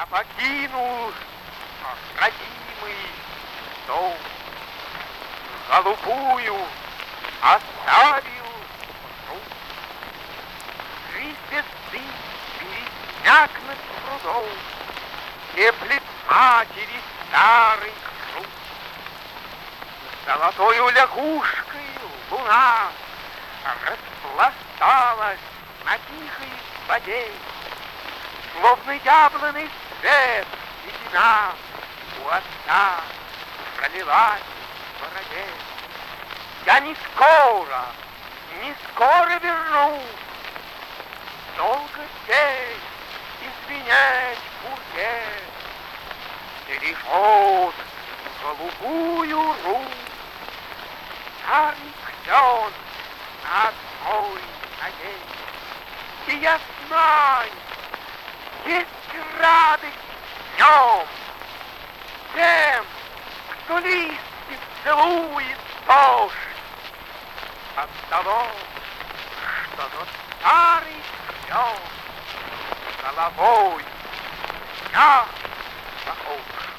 Я покинул родимый дом, Голубую оставил труд. Жизнь без ты пересняк над прудом, Теплит матери старый труд. Золотою лягушкой луна Распласталась на тихой воде, Словно яблоный свет седина У отца пролилась в бороде. Я не скоро, не скоро вернусь, Долго здесь извинять бурье. Бережет голубую руку Старый клен на одной ноге. И я знаю, есть радость днем Тем, кто листьев целует дождь От того, что тот старый клен Головой я похож.